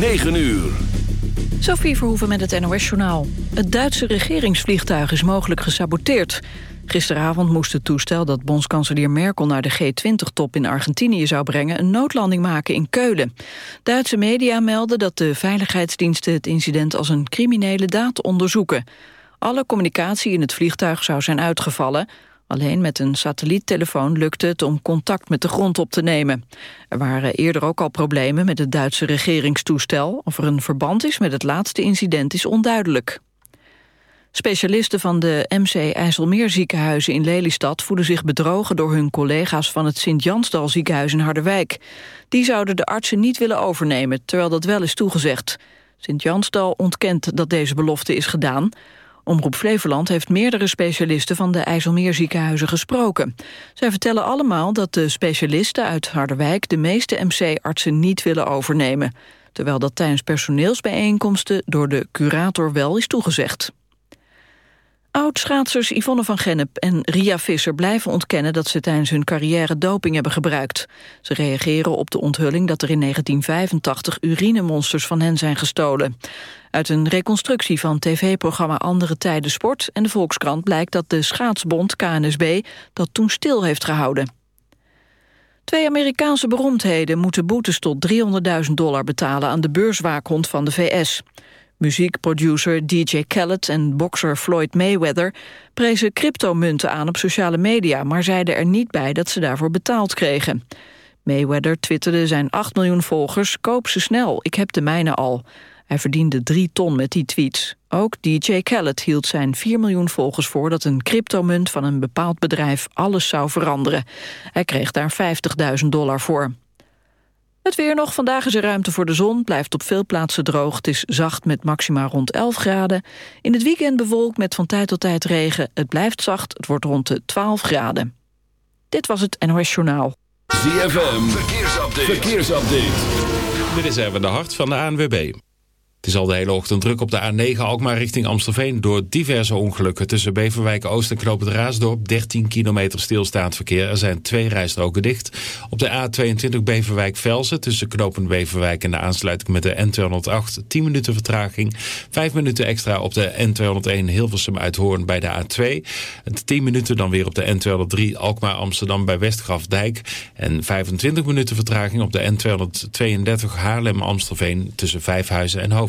9 uur. Sophie Verhoeven met het NOS-journaal. Het Duitse regeringsvliegtuig is mogelijk gesaboteerd. Gisteravond moest het toestel dat bondskanselier Merkel... naar de G20-top in Argentinië zou brengen... een noodlanding maken in Keulen. Duitse media melden dat de veiligheidsdiensten... het incident als een criminele daad onderzoeken. Alle communicatie in het vliegtuig zou zijn uitgevallen... Alleen met een satelliettelefoon lukte het om contact met de grond op te nemen. Er waren eerder ook al problemen met het Duitse regeringstoestel. Of er een verband is met het laatste incident is onduidelijk. Specialisten van de MC IJsselmeer ziekenhuizen in Lelystad voelen zich bedrogen door hun collega's van het Sint-Jansdal ziekenhuis in Harderwijk. Die zouden de artsen niet willen overnemen, terwijl dat wel is toegezegd. Sint-Jansdal ontkent dat deze belofte is gedaan. Omroep Flevoland heeft meerdere specialisten van de IJsselmeerziekenhuizen gesproken. Zij vertellen allemaal dat de specialisten uit Harderwijk de meeste MC-artsen niet willen overnemen. Terwijl dat tijdens personeelsbijeenkomsten door de curator wel is toegezegd. Oud-schaatsers Yvonne van Gennep en Ria Visser blijven ontkennen dat ze tijdens hun carrière doping hebben gebruikt. Ze reageren op de onthulling dat er in 1985 urinemonsters van hen zijn gestolen. Uit een reconstructie van tv-programma Andere Tijden Sport en de Volkskrant blijkt dat de schaatsbond KNSB dat toen stil heeft gehouden. Twee Amerikaanse beroemdheden moeten boetes tot 300.000 dollar betalen aan de beurswaakhond van de VS. Muziekproducer DJ Khaled en bokser Floyd Mayweather prezen cryptomunten aan op sociale media, maar zeiden er niet bij dat ze daarvoor betaald kregen. Mayweather twitterde zijn 8 miljoen volgers, koop ze snel, ik heb de mijne al. Hij verdiende 3 ton met die tweets. Ook DJ Khaled hield zijn 4 miljoen volgers voor dat een cryptomunt van een bepaald bedrijf alles zou veranderen. Hij kreeg daar 50.000 dollar voor. Het weer nog. Vandaag is er ruimte voor de zon. Blijft op veel plaatsen droog. Het is zacht met maxima rond 11 graden. In het weekend bewolkt met van tijd tot tijd regen. Het blijft zacht. Het wordt rond de 12 graden. Dit was het NOS Journaal. ZFM. Verkeersupdate. Verkeersupdate. Dit is even de hart van de ANWB. Het is al de hele ochtend druk op de A9 Alkmaar richting Amstelveen... door diverse ongelukken tussen Beverwijk Oost en Knoop Raasdorp. 13 kilometer stilstaand verkeer. Er zijn twee rijstroken dicht. Op de A22 Beverwijk Velsen tussen Knopen Beverwijk... en de aansluiting met de N208 10 minuten vertraging. 5 minuten extra op de N201 Hilversum Uithoorn bij de A2. En 10 minuten dan weer op de N203 Alkmaar Amsterdam bij Westgrafdijk. En 25 minuten vertraging op de N232 Haarlem Amstelveen tussen Vijfhuizen en Hoofd.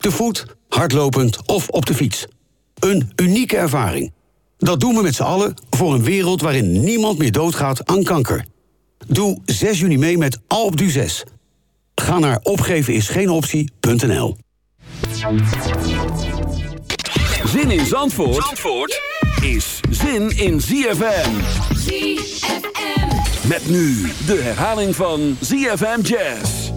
Te voet, hardlopend of op de fiets. Een unieke ervaring. Dat doen we met z'n allen voor een wereld waarin niemand meer doodgaat aan kanker. Doe 6 juni mee met Alpe d'Huez. Ga naar opgevenisgeenoptie.nl Zin in Zandvoort, Zandvoort is zin in ZFM. ZFM. Met nu de herhaling van ZFM Jazz.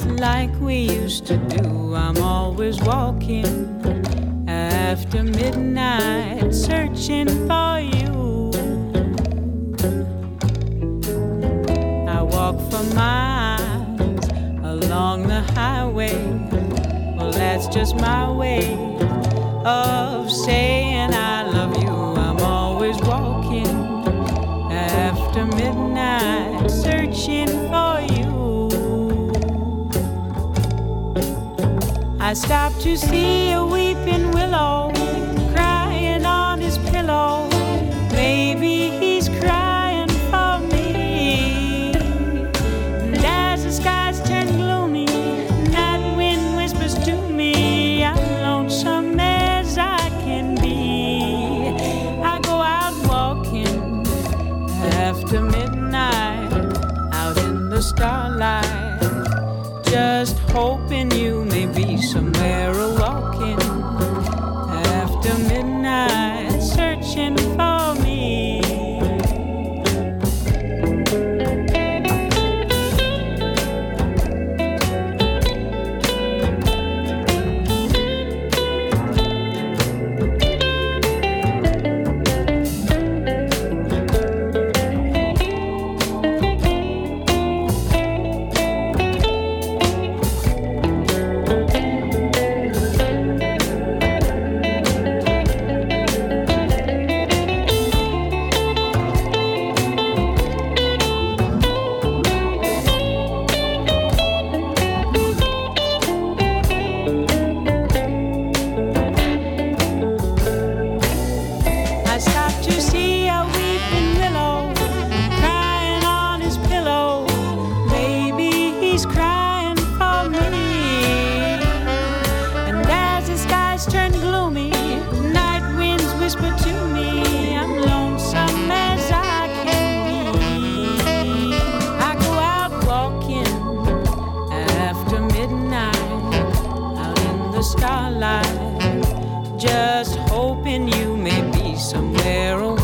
Like we used to do. I'm always walking after midnight, searching for you. I walk for miles along the highway. Well, that's just my way of saying I love you. I'm always walking after midnight, searching for I stopped to see a weeping willow starlight just hoping you may be somewhere a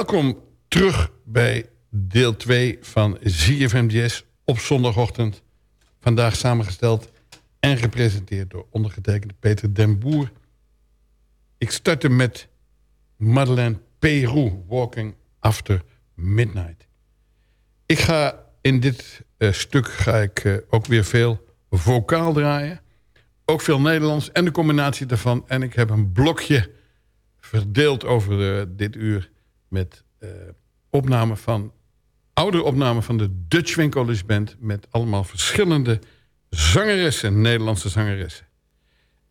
welkom terug bij deel 2 van ZFM Jazz op zondagochtend. Vandaag samengesteld en gepresenteerd door ondergetekende Peter den Boer. Ik startte met Madeleine Peru, Walking After Midnight. Ik ga in dit eh, stuk ga ik, eh, ook weer veel vocaal draaien. Ook veel Nederlands en de combinatie daarvan. En ik heb een blokje verdeeld over eh, dit uur met eh opnamen van oude opnamen van de Dutch Winkelers Band met allemaal verschillende zangeressen, Nederlandse zangeressen.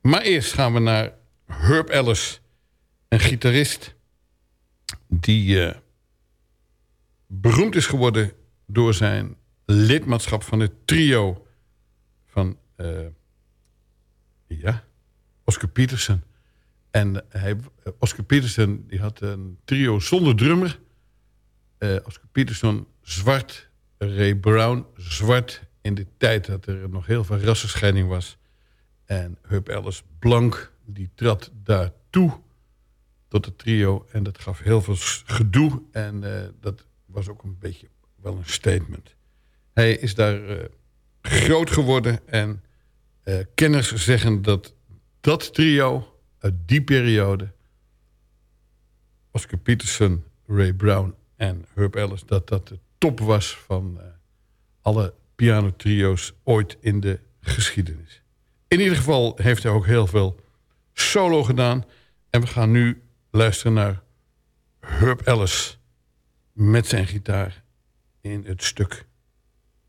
Maar eerst gaan we naar Herb Ellis, een gitarist die eh, beroemd is geworden door zijn lidmaatschap van het trio van eh, ja, Oscar Peterson. En hij, Oscar Peterson die had een trio zonder drummer. Eh, Oscar Peterson zwart, Ray Brown zwart... in de tijd dat er nog heel veel rassenscheiding was. En Herb Ellis blank, die trad daartoe tot het trio. En dat gaf heel veel gedoe. En uh, dat was ook een beetje wel een statement. Hij is daar uh, groot geworden. En kenners zeggen dat dat trio uit die periode... Oscar Peterson, Ray Brown en Herb Ellis... dat dat de top was van alle pianotrio's ooit in de geschiedenis. In ieder geval heeft hij ook heel veel solo gedaan. En we gaan nu luisteren naar Herb Ellis met zijn gitaar in het stuk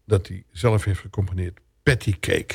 dat hij zelf heeft gecomponeerd, Patty Cake.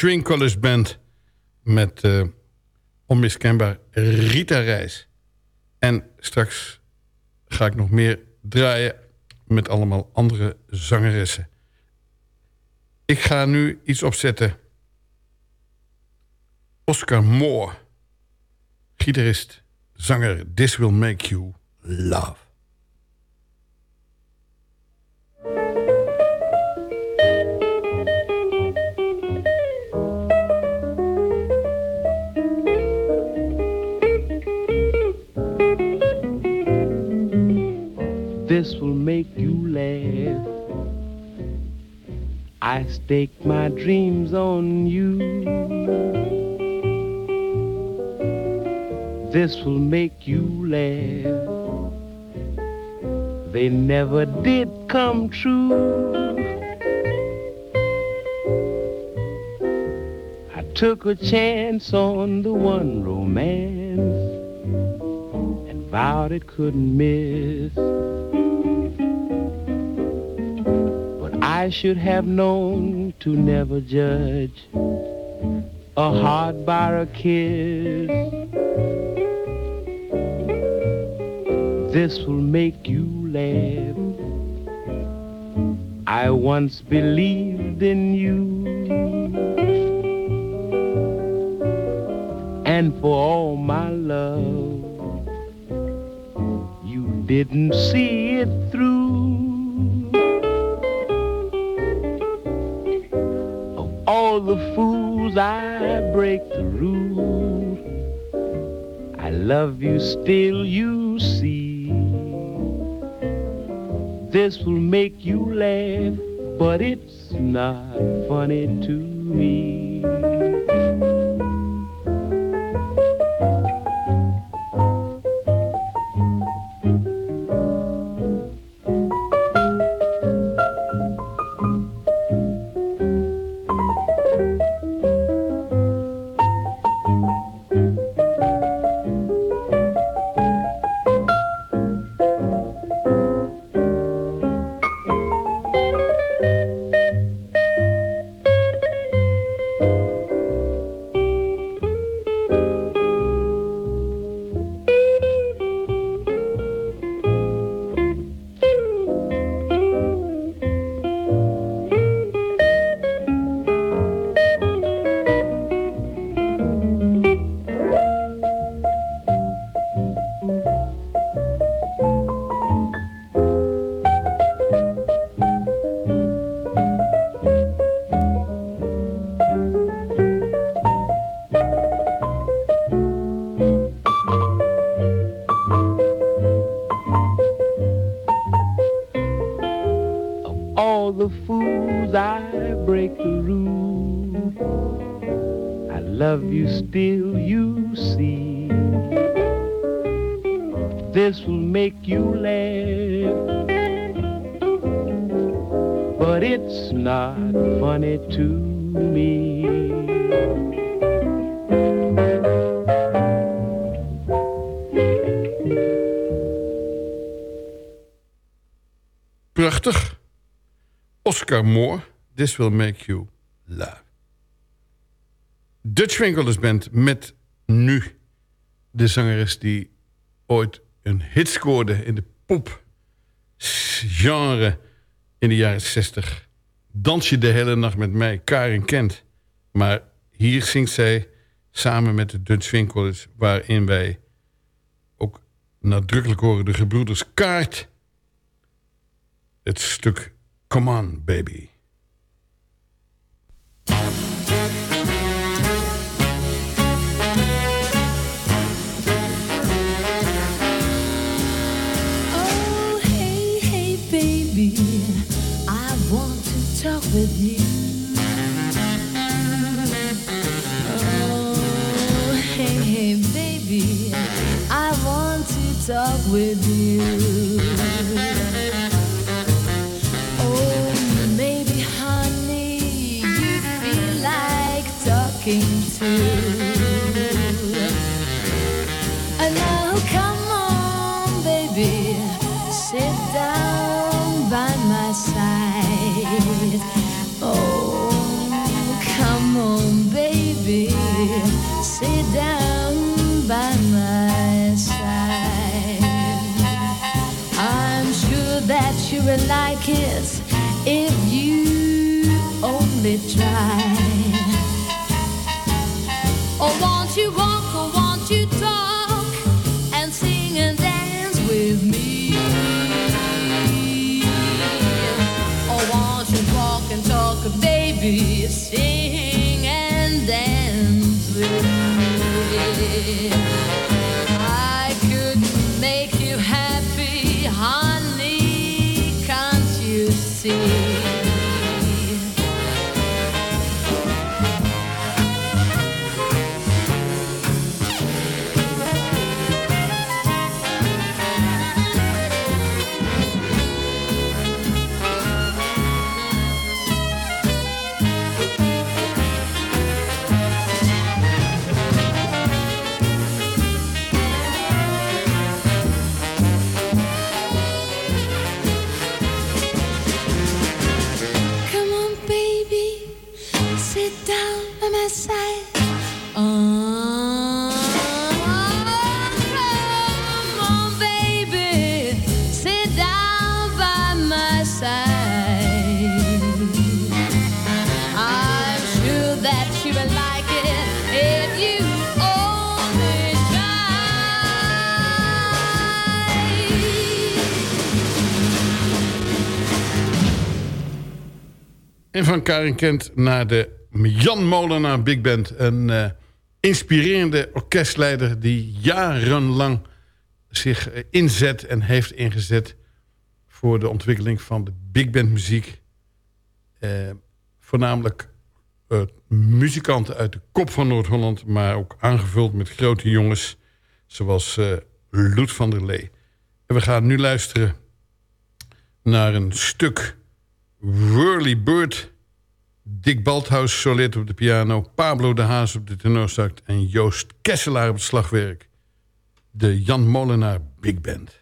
College Band met eh, onmiskenbaar Rita Reis. En straks ga ik nog meer draaien met allemaal andere zangeressen. Ik ga nu iets opzetten. Oscar Moore, gitarist, zanger This Will Make You Love. This will make you laugh. I stake my dreams on you. This will make you laugh. They never did come true. I took a chance on the one romance and vowed it couldn't miss. I should have known to never judge a heart by a kiss. This will make you laugh. I once believed in you. And for all my love, you didn't see the fools I break the rule, I love you still, you see. This will make you laugh, but it's not funny to me. You still, you see. This will make you laugh, but it's not funny to me. Prachtig. Oscar Moore, This Will Make You Laugh. Dutch Winkelers Band met nu de zangeres die ooit een hit scoorde in de pop genre in de jaren 60. Dans je de hele nacht met mij, Karin Kent. Maar hier zingt zij samen met de Dutch Winkelers... waarin wij ook nadrukkelijk horen de gebroeders Kaart... het stuk Come On Baby. With you. Oh, hey, hey, baby, I want to talk with you. Oh, maybe, honey, you feel like talking to. Like it if you only try. En van Karin Kent naar de Jan Molenaar Big Band. Een eh, inspirerende orkestleider die jarenlang zich eh, inzet en heeft ingezet... voor de ontwikkeling van de big band muziek. Eh, voornamelijk muzikanten uit de kop van Noord-Holland... maar ook aangevuld met grote jongens zoals eh Loet van der Lee. En we gaan nu luisteren naar een stuk Whirly Bird. Dick Balthuis soleert op de piano. Pablo de Haas op de tenorsax. En Joost Kesselaar op het slagwerk. De Jan Molenaar Big Band.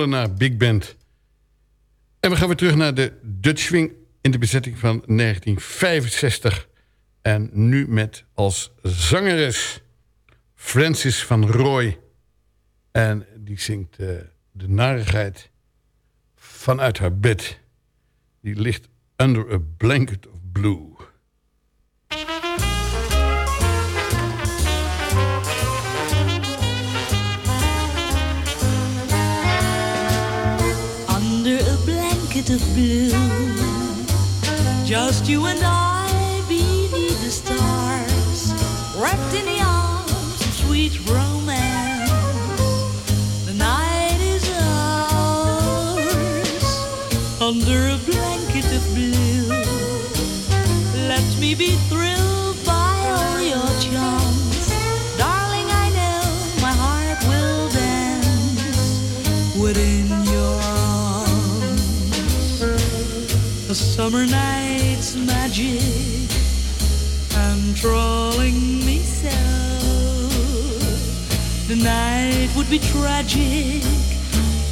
Molenaar Big Band. En we gaan weer terug naar de Dutch Swing in de bezetting van 1965. En nu met als zangeres Francis van Roy. En die zingt eh, de narigheid vanuit haar bed. Die ligt under a blanket of blue. Of blue. Just you and I beneath the stars, wrapped in the arms of sweet romance. The night is ours under a blanket of blue. Let me be thrilled A summer night's magic controlling me so. The night would be tragic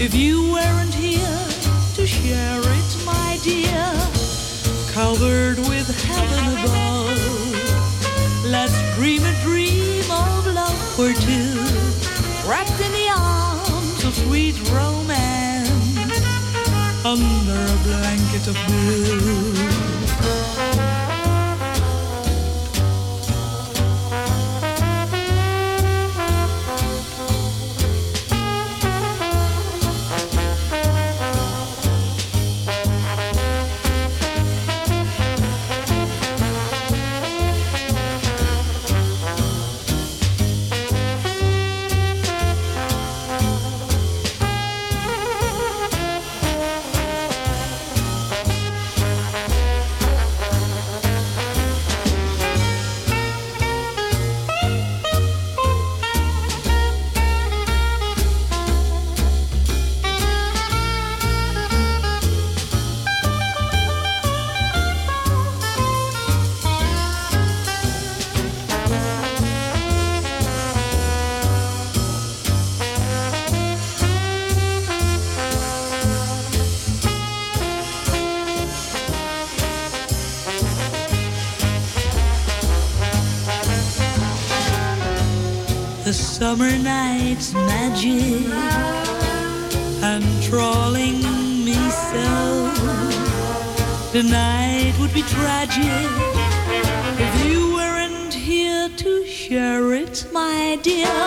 if you weren't here to share it, my dear. Covered with heaven above, let's dream a dream of love for two, wrapped in the arms of sweet romance under a blanket of blue. Summer night's magic enthralling me so. The night would be tragic if you weren't here to share it, my dear.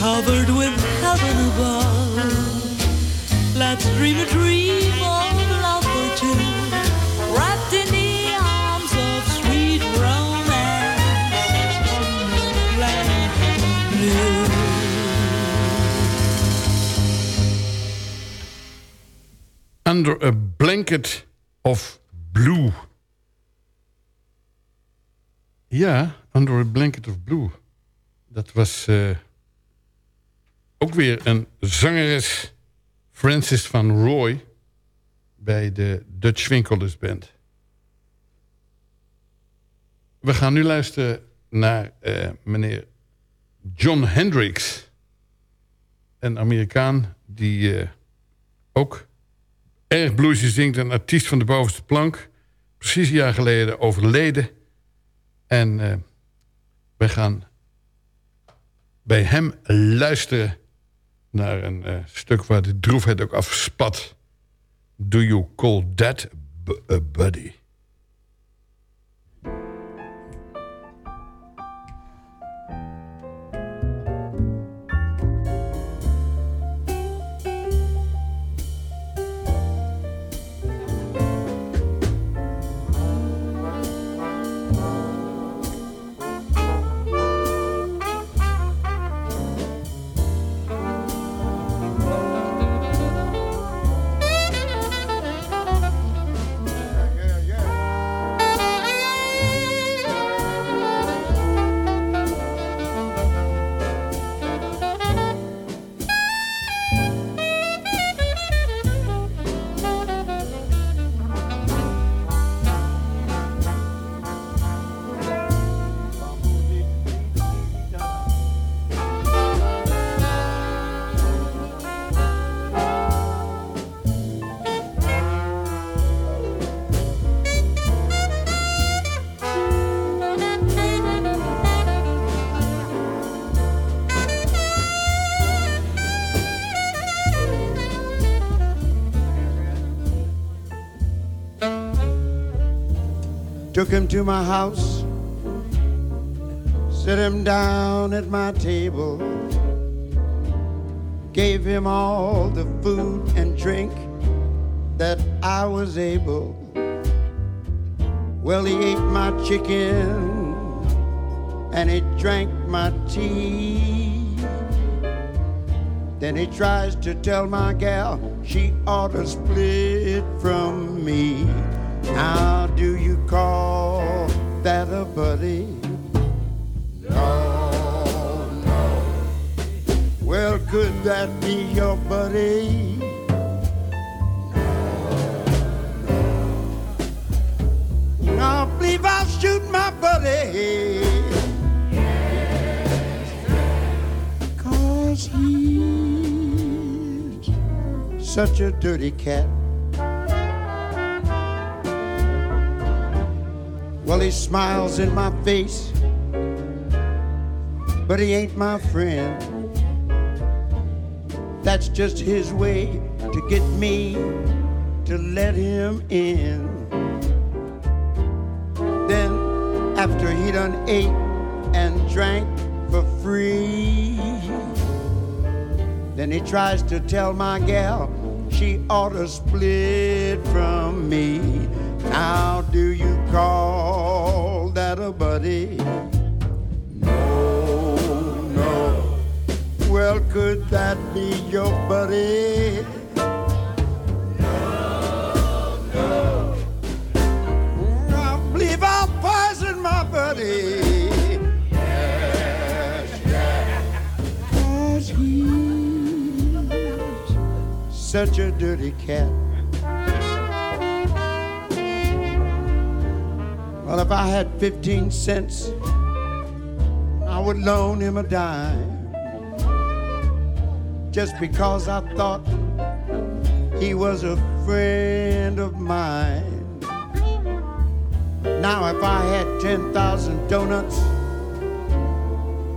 Covered with heaven above, let's dream a dream Under a Blanket of Blue. Ja, Under a Blanket of Blue. Dat was eh, ook weer een zangeres, Francis van Roy... bij de Dutch Winkelers Band. We gaan nu luisteren naar eh, meneer John Hendricks. Een Amerikaan die eh, ook erg bluesy zingt. Een artiest van de bovenste plank. Precies een jaar geleden overleden. En eh wij gaan bij hem luisteren naar een eh, stuk waar de droefheid ook afspat. Do you call that a buddy? To my house, set him down at my table, gave him all the food and drink that I was able. Well, he ate my chicken and he drank my tea. Then he tries to tell my gal she ought to split from me. How do you call that a buddy? No, no. Well, could that be your buddy? No, I believe I'll shoot my buddy. Cause he's such a dirty cat. He smiles in my face, but he ain't my friend. That's just his way to get me to let him in. Then, after he done ate and drank for free, then he tries to tell my gal she ought to split from me. How do you call that a buddy? No, no. Well, could that be your buddy? No, no. I believe I'll my buddy. Yes, yes. such a dirty cat. Well, if I had 15 cents, I would loan him a dime. Just because I thought he was a friend of mine. Now, if I had 10,000 donuts,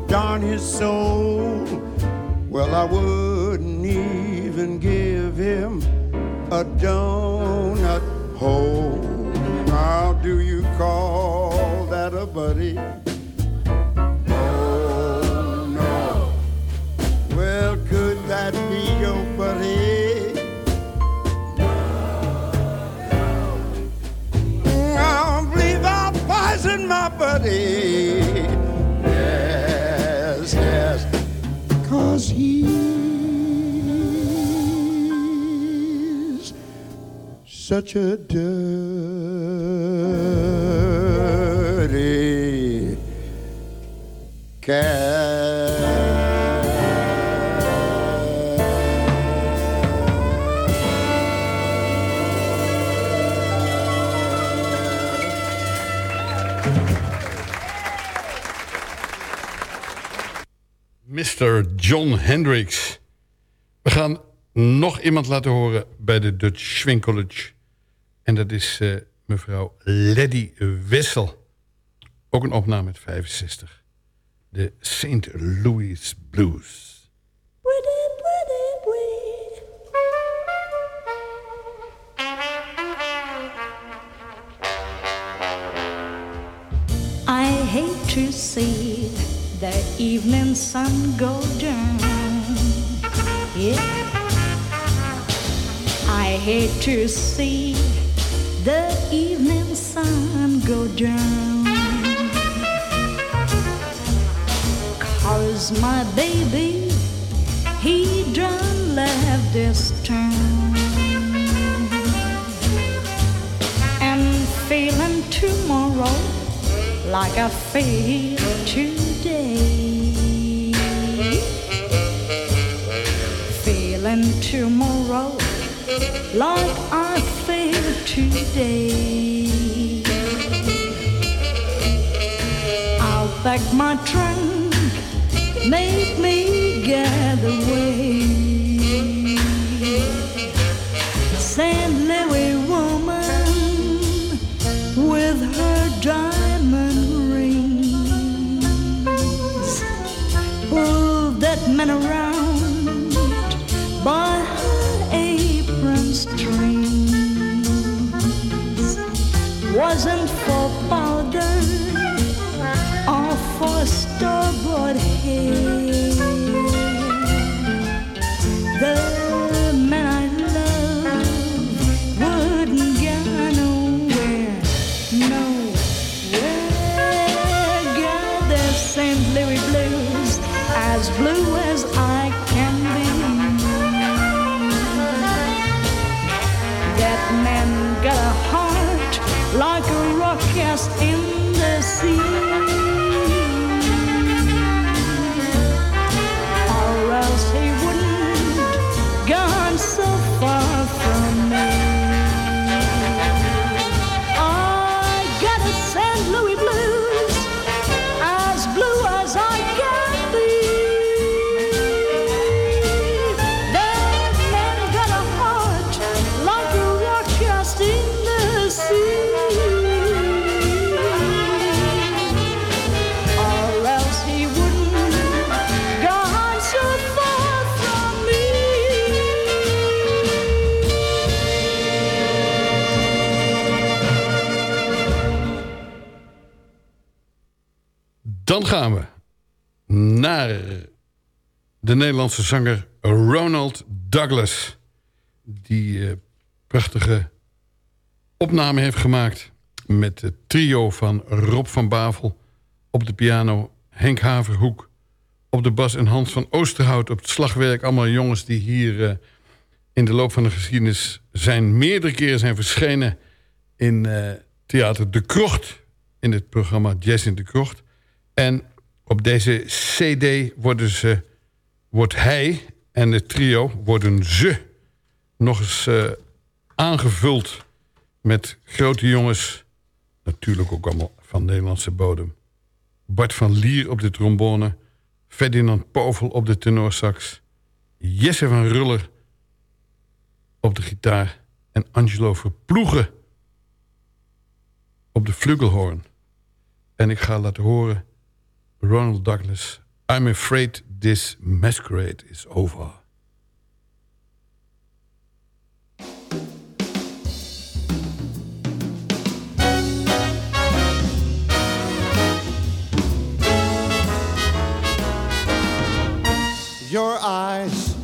darn his soul, well, I wouldn't even give him a donut hole. How do you call that a buddy? Oh, no. Well, could that be your buddy? I believe poison my buddy. Yes, yes. Cause he's such a dirty Mr. John Hendricks. We gaan nog iemand laten horen bij de Dutch Swing College. En dat is eh, mevrouw Lady Wessel. Ook een opname uit 65. De St. Louis Blues. I hate to see the evening sun go down. Yeah. I hate to see the evening sun go down. Cause my baby, he done left this town. And feeling tomorrow like I feel today. Feeling tomorrow like I feel today. I'll pack my trunk, make me. St. Louis woman with her diamond rings. Around by her apron strings. Wasn't de Nederlandse zanger Ronald Douglas. Die eh, prachtige opname heeft gemaakt met het trio van Rob van Bavel op de piano, Henk Haverhoek op de bas en Hans van Oosterhout op het slagwerk. Allemaal jongens die hier eh, in de loop van de geschiedenis zijn meerdere keren zijn verschenen in eh, Theater De Krocht in het programma Jazz in de Krocht. En op deze cd worden ze, wordt hij en het trio, worden ze nog eens eh, aangevuld met grote jongens. Natuurlijk ook allemaal van Nederlandse bodem. Bart van Lier op de trombone. Ferdinand Povel op de tenorsax. Jesse van Ruller op de gitaar. En Angelo Verploegen op de flugelhorn. En ik ga laten horen Ronald Douglas. I'm afraid this masquerade is over. Your eyes,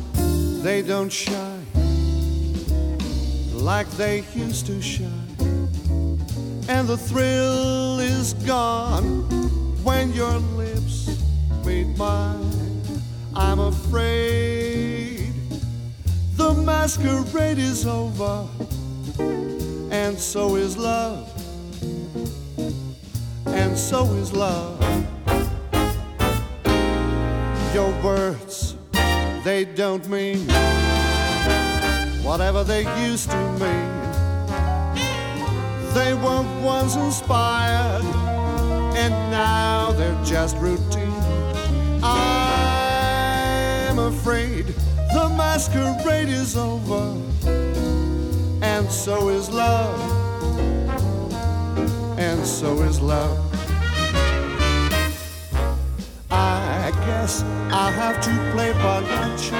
they don't shine like they used to shine. And the thrill is gone when your lips meet mine. I'm afraid the masquerade is over, and so is love, and so is love. Your words, they don't mean whatever they used to mean. They weren't once inspired, and now they're just routine. I'm afraid the masquerade is over, and so is love, and so is love. I guess I'll have to play Balachi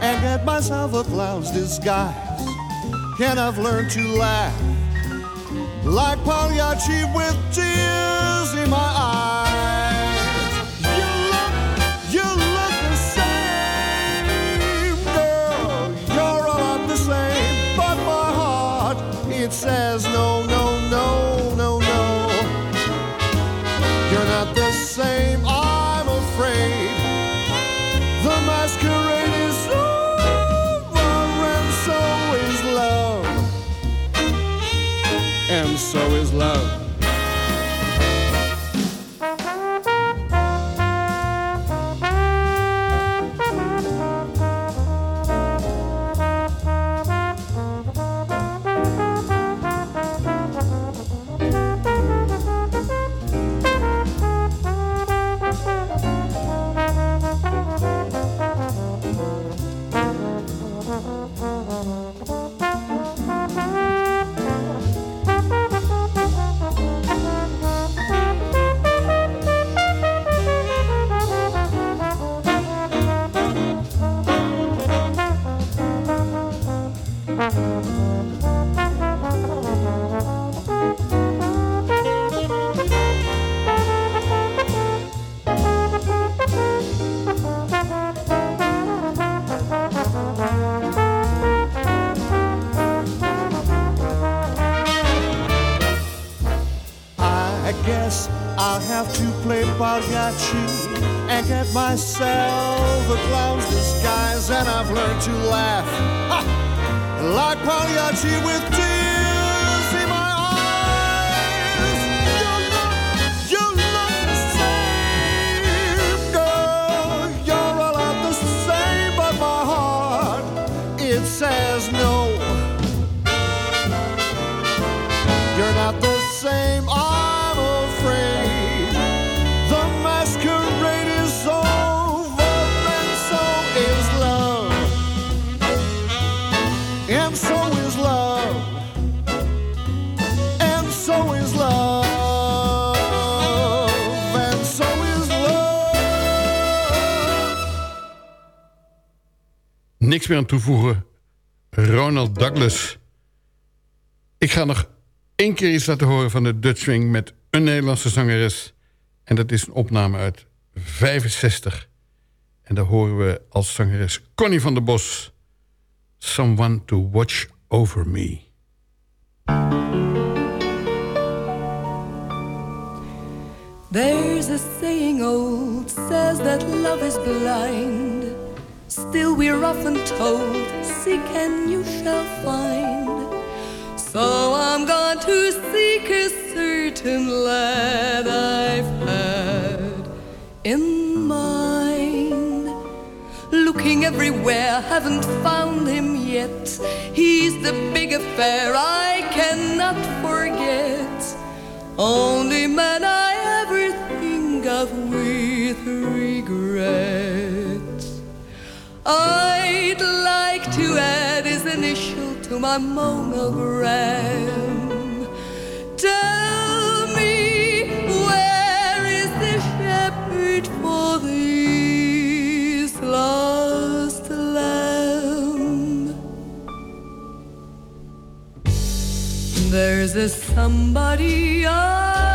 and get myself a clown's disguise. Can I've learned to laugh like Pagliacci with tears in my eyes? Says myself a clown's disguise, and I've learned to laugh. Ha, like Pagliacci with Niks meer aan toevoegen. Ronald Douglas. Ik ga nog één keer iets laten horen van de Dutch Swing... met een Nederlandse zangeres. En dat is een opname uit 65. En daar horen we als zangeres Connie van der Bos... Someone to Watch Over Me. There's a saying old says that love is blind. Still, we're often told, seek and you shall find. So I'm going to seek a certain lad I've had in mind. Looking everywhere, haven't found him yet. He's the big affair I cannot forget. Only man I ever think of I'd like to add his initial to my monogram. Tell me, where is the shepherd for this lost lamb? There's a somebody I'm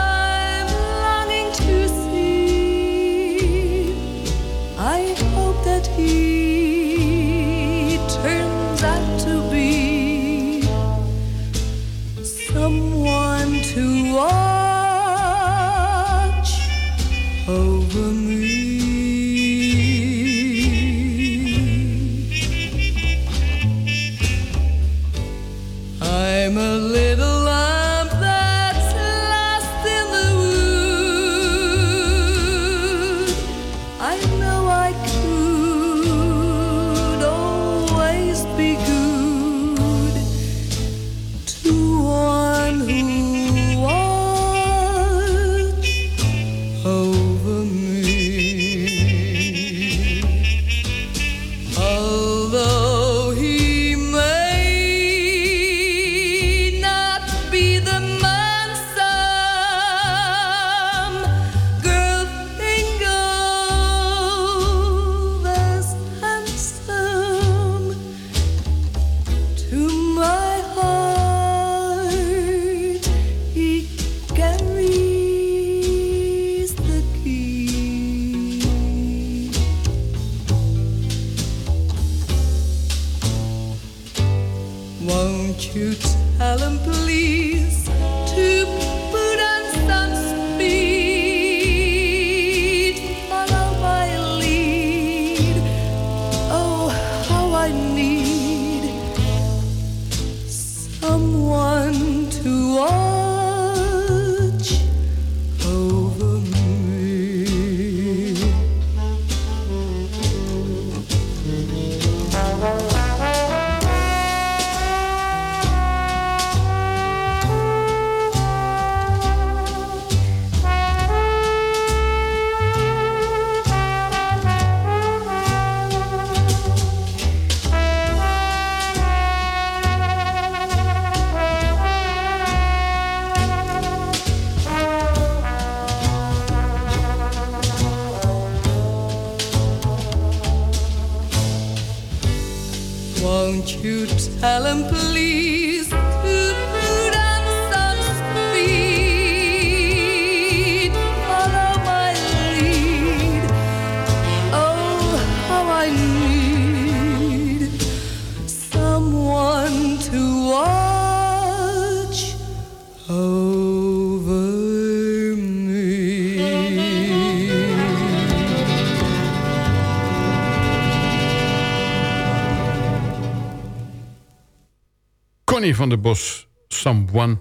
der Bos, Someone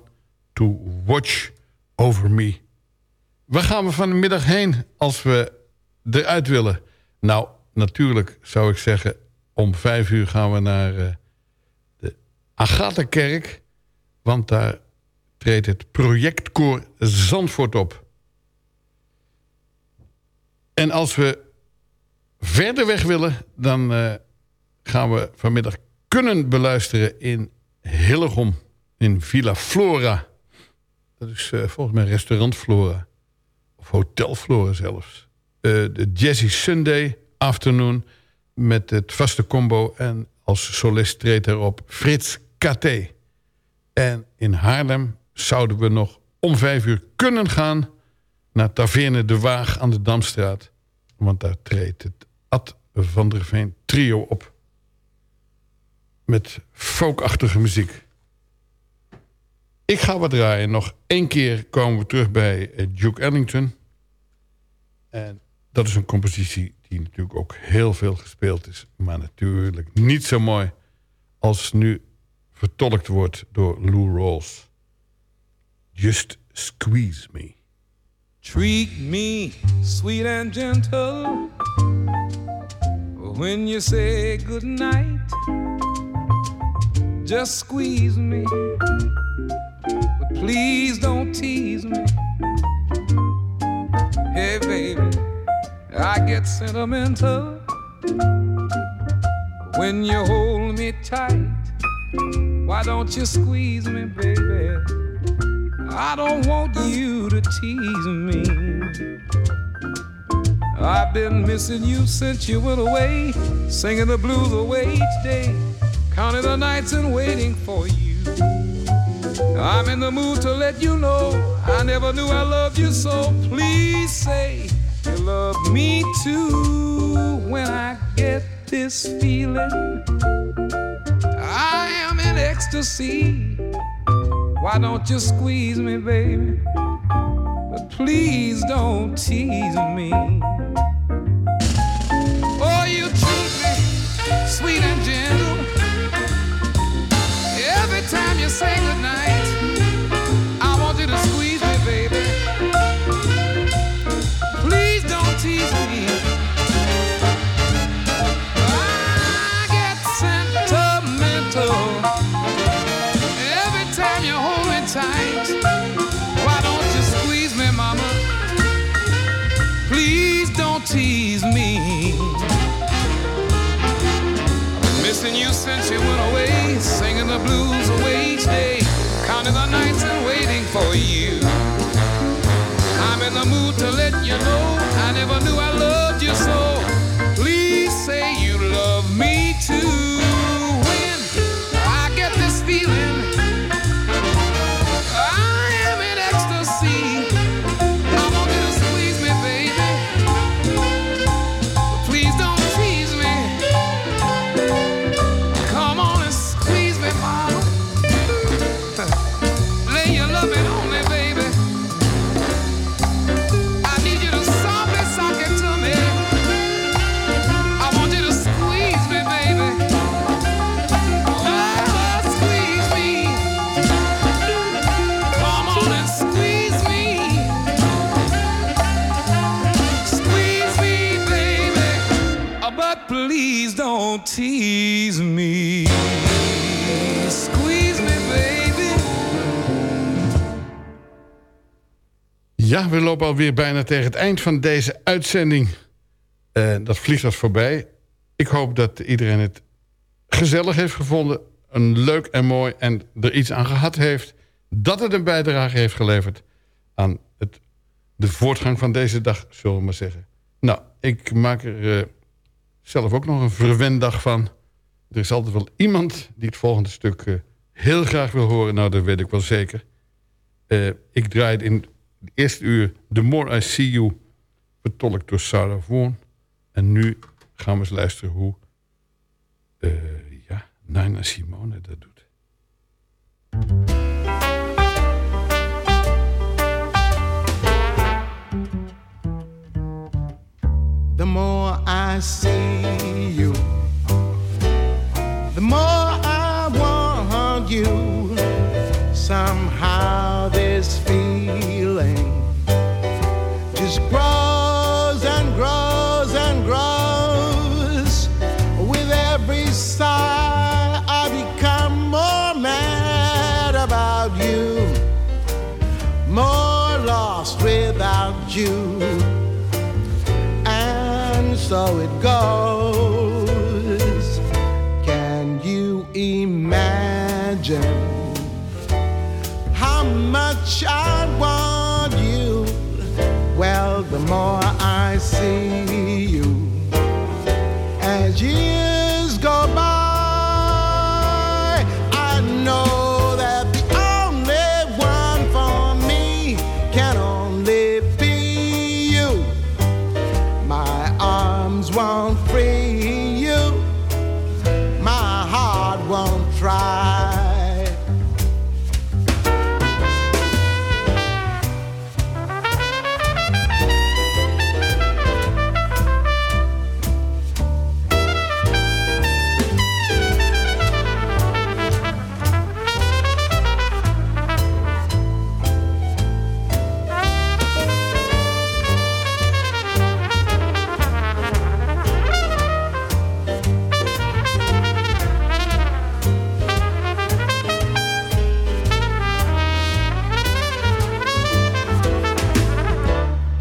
to Watch Over Me. Waar gaan we vanmiddag heen als we eruit willen? Nou, natuurlijk zou ik zeggen... om vijf uur gaan we naar uh, de Agatha-kerk... want daar treedt het projectkoor Zandvoort op. En als we verder weg willen... dan uh, gaan we vanmiddag kunnen beluisteren in Hillegom. In Villa Flora. Dat is uh, volgens mij restaurant Flora. Of hotel Flora zelfs. Uh, de Jazzy Sunday Afternoon. Met het vaste combo. En als solist treedt erop Frits KT. En in Haarlem zouden we nog om vijf uur kunnen gaan... naar Taverne de Waag aan de Damstraat. Want daar treedt het Ad van der Veen trio op. Met folkachtige muziek. Ik ga wat draaien. Nog één keer komen we terug bij eh, Duke Ellington. En dat is een compositie die natuurlijk ook heel veel gespeeld is. Maar natuurlijk niet zo mooi als nu vertolkt wordt door Lou Rawls. Just squeeze me. Treat me sweet and gentle when you say goodnight. Just squeeze me, but please don't tease me. Hey, baby, I get sentimental when you hold me tight. Why don't you squeeze me, baby? I don't want you to tease me. I've been missing you since you went away, singing the blues away each day, counting the nights and waiting for you. I'm in the mood to let you know I never knew I loved you so. Please say you love me too when I get this feeling. I am in ecstasy. Why don't you squeeze me, baby? But please don't tease me. Oh, you treat me sweet and gentle. Say goodnight, in the night. Ja, we lopen alweer bijna tegen het eind van deze uitzending. Eh, dat vliegt als voorbij. Ik hoop dat iedereen het gezellig heeft gevonden. Een leuk en mooi en er iets aan gehad heeft. Dat het een bijdrage heeft geleverd aan het, de voortgang van deze dag, zullen we maar zeggen. Nou, ik maak er eh, zelf ook nog een verwendag van. Er is altijd wel iemand die het volgende stuk eh, heel graag wil horen. Nou, dat weet ik wel zeker. Ik draaide in het eerste uur The More I See You... vertolkt door Sarah Vaughan. En nu gaan we eens luisteren hoe... eh, ja, Simone dat doet. the more I see you.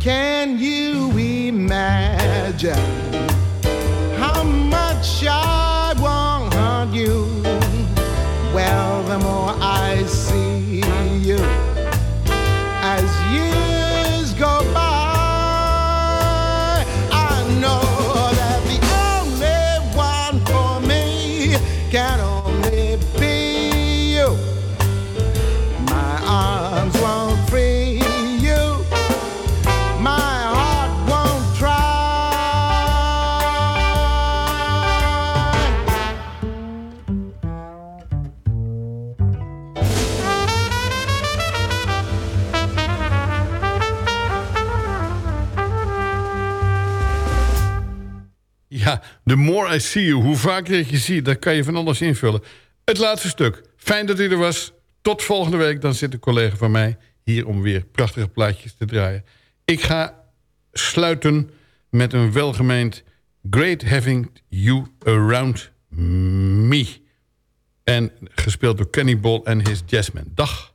Can you imagine the more I see you. Hoe vaker ik je zie, daar kan je van alles invullen. Het laatste stuk. Fijn dat u er was. Tot volgende week. Dan zit een collega van mij hier om weer prachtige plaatjes te draaien. Ik ga sluiten met een welgemeend... Great having you around me. En gespeeld door Kenny Ball en his Jasmine. Dag.